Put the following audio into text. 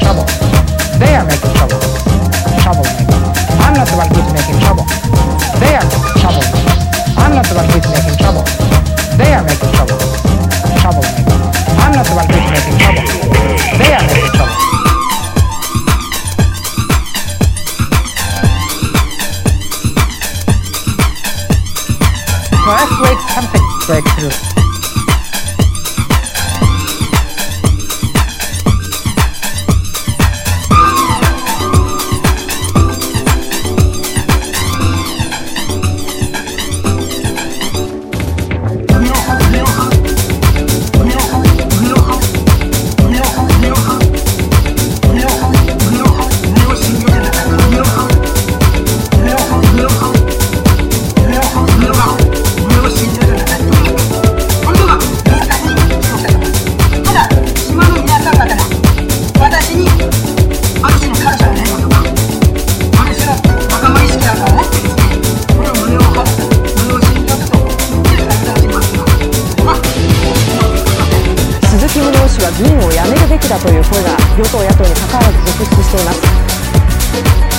trouble. They are making trouble. Trouble. I'm not the one. I great something breakthrough. をやめるべきだという声が与党野党に関わらず続出しています。